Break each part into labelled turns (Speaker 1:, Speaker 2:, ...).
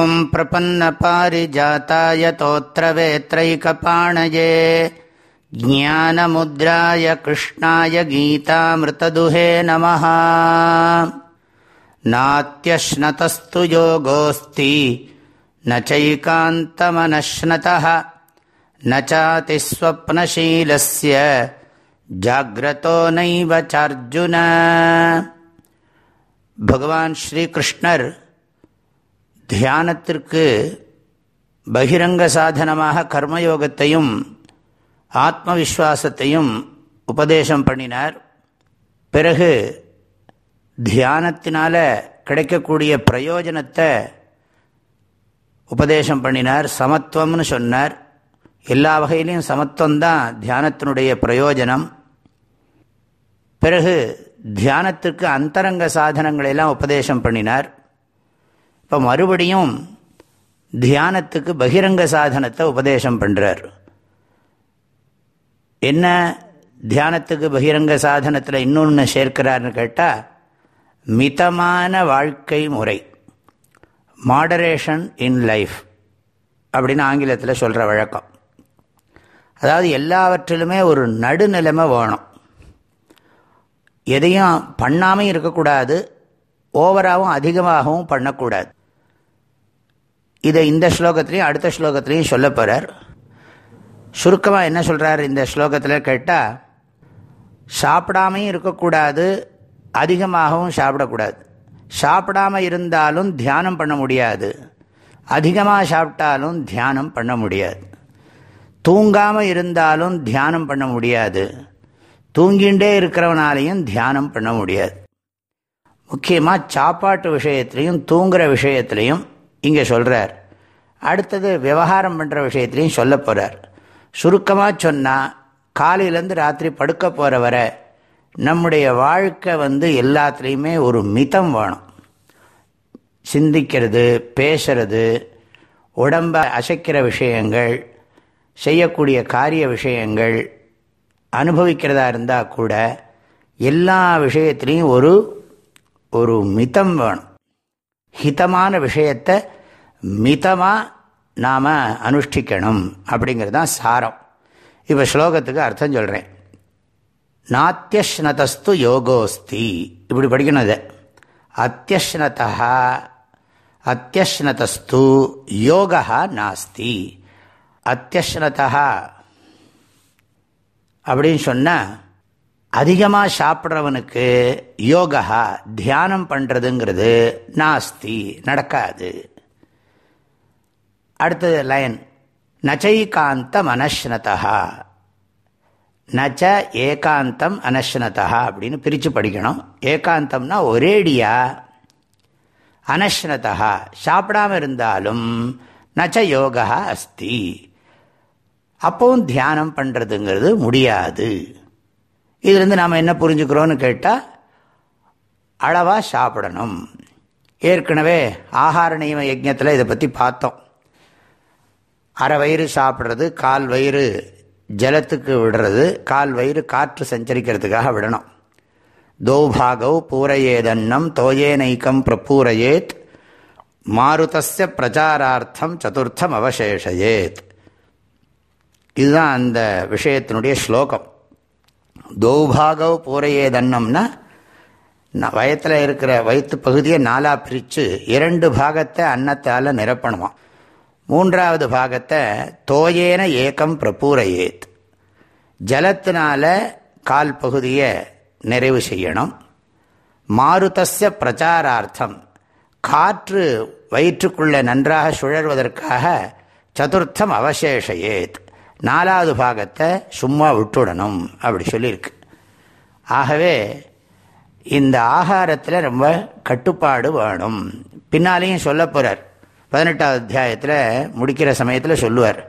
Speaker 1: ॐ प्रपन्नपारिजाताय तोत्रवेत्रैकपाणये ज्ञानमुद्राय कृष्णाय गीतामृतदुहे नमः नात्यश्नतस्तु योगोऽस्ति न चैकान्तमनश्नतः न चातिस्वप्नशीलस्य जाग्रतो नैव चार्जुन भगवान् श्रीकृष्णर् தியானத்திற்கு பகிரங்க சாதனமாக கர்மயோகத்தையும் ஆத்ம விஸ்வாசத்தையும் உபதேசம் பண்ணினார். பிறகு தியானத்தினால கிடைக்கக்கூடிய பிரயோஜனத்தை உபதேசம் பண்ணினார். சமத்துவம்னு சொன்னார். எல்லா வகையிலையும் சமத்துவம்தான் தியானத்தினுடைய பிரயோஜனம். பிறகு தியானத்திற்கு அந்தரங்க சாதனங்களெல்லாம் உபதேசம் பண்ணினார். இப்போ மறுபடியும் தியானத்துக்கு பகிரங்க சாதனத்தை உபதேசம் பண்ணுறார் என்ன தியானத்துக்கு பகிரங்க சாதனத்தில் இன்னொன்று சேர்க்கிறார்னு கேட்டால் மிதமான வாழ்க்கை முறை. மாடரேஷன் இன் லைஃப் அப்படின்னு ஆங்கிலத்தில் சொல்கிற வழக்கம். அதாவது எல்லாவற்றிலுமே ஒரு நடுநிலைமை வேணும். எதையும் பண்ணாமல் இருக்கக்கூடாது ஓவராகவும் அதிகமாகவும் பண்ணக்கூடாது. இதை இந்த ஸ்லோகத்திலையும் அடுத்த ஸ்லோகத்திலையும் சொல்ல போகிறார் சுருக்கமாக என்ன சொல்கிறார் இந்த ஸ்லோகத்தில் கேட்டால் சாப்பிடாமையும் இருக்கக்கூடாது அதிகமாகவும் சாப்பிடக்கூடாது. சாப்பிடாமல் இருந்தாலும் தியானம் பண்ண முடியாது. அதிகமாக சாப்பிட்டாலும் தியானம் பண்ண முடியாது. தூங்காமல் இருந்தாலும் தியானம் பண்ண முடியாது. தூங்கிண்டே இருக்கிறவனாலையும் தியானம் பண்ண முடியாது. முக்கியமாக சாப்பாட்டு விஷயத்துலையும் தூங்குகிற விஷயத்துலையும் இங்கே சொல்கிறார் அடுத்தது விவகாரம் பண்ணுற விஷயத்துலையும் சொல்ல போகிறார் சுருக்கமாக சொன்னால் காலையிலேருந்து ராத்திரி படுக்க போகிற வர நம்முடைய வாழ்க்கை வந்து எல்லாத்துலேயுமே ஒரு மிதம் வேணும். சிந்திக்கிறது பேசுறது உடம்ப அசைக்கிற விஷயங்கள் செய்யக்கூடிய காரிய விஷயங்கள் அனுபவிக்கிறதா இருந்தால் கூட எல்லா விஷயத்துலேயும் ஒரு ஒரு மிதம் வேணும். ஹிதமான விஷயத்தை மிதமாக நாம் அனுஷ்டிக்கணும் அப்படிங்கிறது தான் சாரம். இப்போ ஸ்லோகத்துக்கு அர்த்தம் சொல்கிறேன் நாத்தியஷ்னதஸ்து யோகோஸ்தி. இப்படி படிக்கணும் இதை. அத்தியஷ்னதா அத்தியஷ்னதஸ்து யோகா நாஸ்தி. அத்தியஷ்னதா அப்படின்னு சொன்னால் அதிகமாக சாப்பிட்றவனுக்கு யோகா தியானம் பண்ணுறதுங்கிறது நாஸ்தி நடக்காது. அடுத்தது லைன். நச்சைகாந்தம் அனஷ்னதா நச்ச ஏகாந்தம் அனஷ்னதா அப்படின்னு பிரித்து படிக்கணும். ஏகாந்தம்னா ஒரேடியா. அனஷ்னதா சாப்பிடாம இருந்தாலும் நச்ச யோகா அஸ்தி. அப்பவும் தியானம் பண்ணுறதுங்கிறது முடியாது. இதுலேருந்து நாம் என்ன புரிஞ்சுக்கிறோன்னு கேட்டால் அளவாக சாப்பிடணும். ஏற்கனவே ஆகார நியம யஜத்தில் இதை பற்றி பார்த்தோம். அரை வயிறு சாப்பிட்றது கால் வயிறு ஜலத்துக்கு விடுறது கால் வயிறு காற்று சஞ்சரிக்கிறதுக்காக விடணும். தௌபாகவ் பூரையேதன்னம் தோயேனைக்கம் பிரபூரையேத் மாருதஸ்ய பிரச்சாரார்த்தம் சதுர்த்தம் அவசேஷயேத். இதுதான் அந்த விஷயத்தினுடைய ஸ்லோகம். தௌபாகவ் பூரையேதன்னம்னா வயத்தில் இருக்கிற வயிற்று பகுதியை நாலாக பிரித்து இரண்டு பாகத்தை அன்னத்தால் நிரப்பணுவான் மூன்றாவது பாகத்தை தோயேன ஏக்கம் பிரபூரையேத். ஜலத்தினால கால் பகுதியை நிறைவு செய்யணும். மாருதஸ்ய பிரச்சாரார்த்தம். காற்று வயிற்றுக்குள்ளே நன்றாக சுழல்வதற்காக சதுர்த்தம் அவசேஷையேத். நாலாவது பாகத்தை சும்மா விட்டுடணும் அப்படி சொல்லியிருக்கு. ஆகவே இந்த ஆகாரத்தில் ரொம்ப கட்டுப்பாடு வேணும். பின்னாலேயும் சொல்ல போகிறார் பதினெட்டாவது அத்தியாயத்தில் முடிக்கிற சமயத்தில் சொல்லுவார்.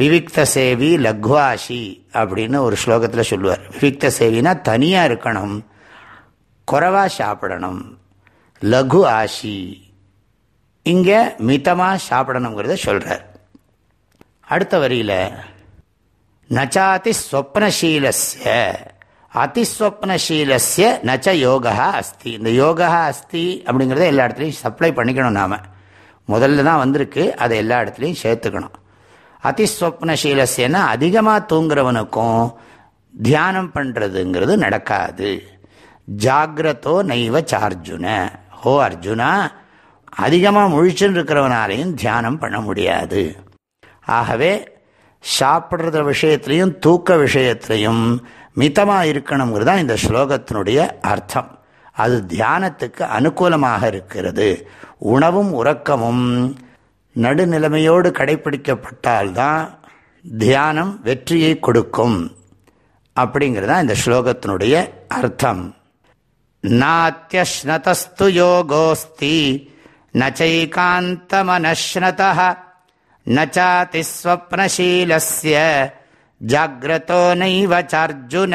Speaker 1: விவிக்த சேவி லக்வாஷி அப்படின்னு ஒரு ஸ்லோகத்தில் சொல்லுவார். விவிக்த சேவினா தனியாக இருக்கணும் குறவாக சாப்பிடணும். லகு ஆஷி. இங்கே மிதமாக சாப்பிடணுங்கிறத சொல்கிறார் அடுத்த வரியில் நச்சாதி ஸ்வப்னசீலஸ்ய. அதிஸ்வப்னசீலஸ்ய நச்ச யோகா அஸ்தி. இந்த யோகா அஸ்தி அப்படிங்கிறத எல்லா இடத்துலையும் சப்ளை பண்ணிக்கணும் நாம். முதல்ல தான் வந்திருக்கு. அதை எல்லா இடத்துலையும் சேர்த்துக்கணும். அதிஸ்வப்னசீலசேனா அதிகமாக தூங்குறவனுக்கும் தியானம் பண்ணுறதுங்கிறது நடக்காது. ஜாகிரதோ நைவ சார்ஜுன. ஹோ அர்ஜுனா அதிகமாக முழிச்சுன்னு இருக்கிறவனாலையும் தியானம் பண்ண முடியாது. ஆகவே சாப்பிட்ற விஷயத்திலையும் தூக்க விஷயத்திலையும் மிதமாக இருக்கணுங்கிறது தான் இந்த ஸ்லோகத்தினுடைய அர்த்தம். அது தியானத்துக்கு அனுகூலமாக இருக்கிறது. உணவும் உறக்கமும் நடுநிலைமையோடு கடைபிடிக்கப்பட்டால்தான் தியானம் வெற்றியை கொடுக்கும். அப்படிங்கிறது தான் இந்த ஸ்லோகத்தினுடைய அர்த்தம். நாத்தியஸ்னதஸ்து யோகோஸ்தி நச்சைகாந்தமனஸ்னத நச்சாதிஸ்வப்னசீலஸ்ய ஜாகிரதோ நைவச்சார்ஜுன